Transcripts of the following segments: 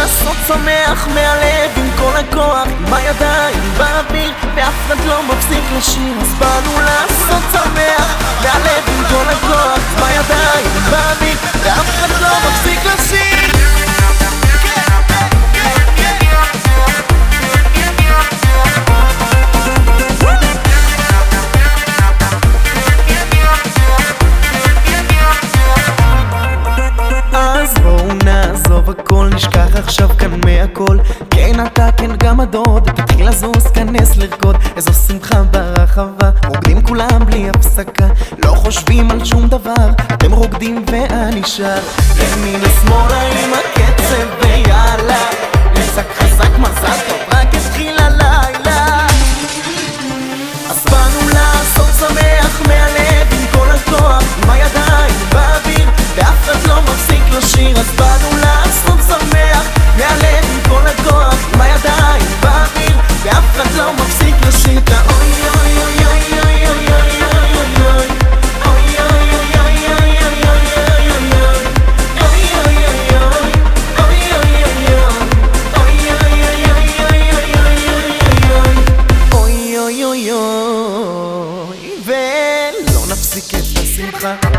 לעשות שמח מהלב עם כל הכוח עם הידיים באוויר ואף אחד לא מפסיק לשיר אז באנו לעשות עכשיו כאן מהכל. כן אתה, כן גם הדוד, תתחיל לזוז, כנס לרקוד. איזו שמחה ברחבה, רוקדים כולם בלי הפסקה. לא חושבים על שום דבר, אתם רוקדים ואני שר. ימינה שמאלה עם הקצב ויאללה. לצק חזק מזל טוב,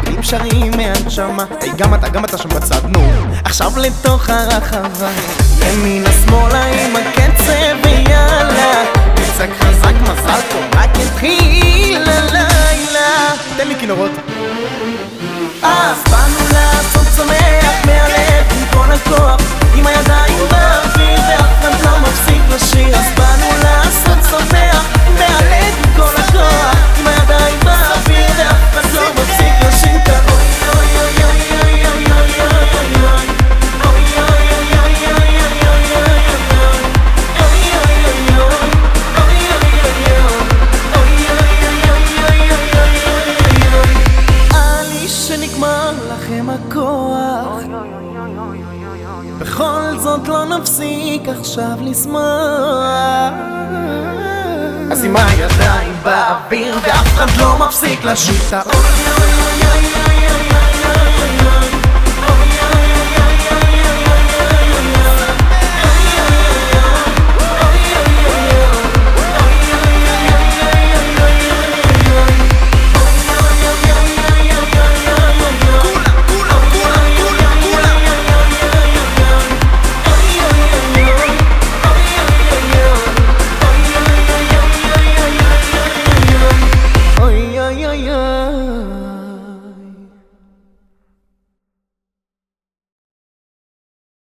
מילים שרים מהנשמה היי גם אתה גם אתה שם בצד נו עכשיו לתוך הרחבה ימינה שמאלה עם הקצב ויאללה כינורות אז באנו לעשות שמח מהלב עם כל הכוח. עם הידיים בכל זאת לא נפסיק עכשיו לשמוח. אז עם הידיים באוויר ואף אחד לא מפסיק לשיר את